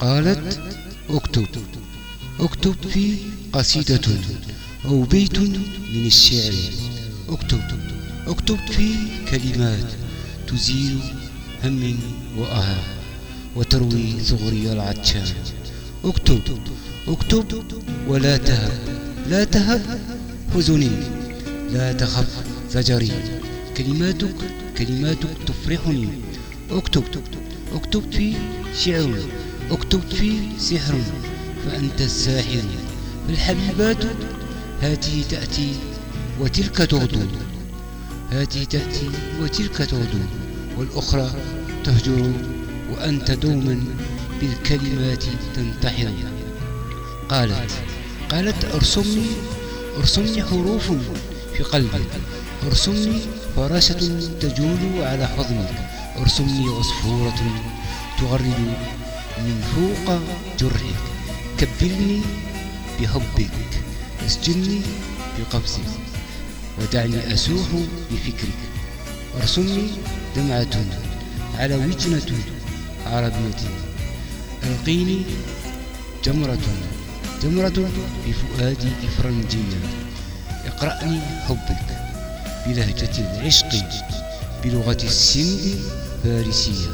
قالت اكتب اكتب في قصيدة أو بيت من الشعر. اكتب اكتب في كلمات تزيل هم وأها وتروي ثغري العطشان اكتب اكتب ولا تهب لا تهب حزني لا تخف زجري. كلماتك كلماتك تفرحني. اكتب اكتب في شعر اكتب في سحر فأنت الساحر. فالحبيبات هذه تأتي وتلك تغدو. هذه تأتي وتلك تغدو. والأخرى تهجر وأنت دوما بالكلمات تنتحر. قالت قالت ارسمني ارسمني حروف في قلبي. ارسمني فراشة تجول على حضنك. أرسمني عصفورة تغرد من فوق جرحك. كبرني بحبك اسجني بقبضك ودعني أسوح بفكرك. أرسمني دمعة على وجنة عربية. ألقيني جمرة جمرة بفؤادي إفرنجية اقرأني حبك بلهجة العشق. بلغة السند فارسية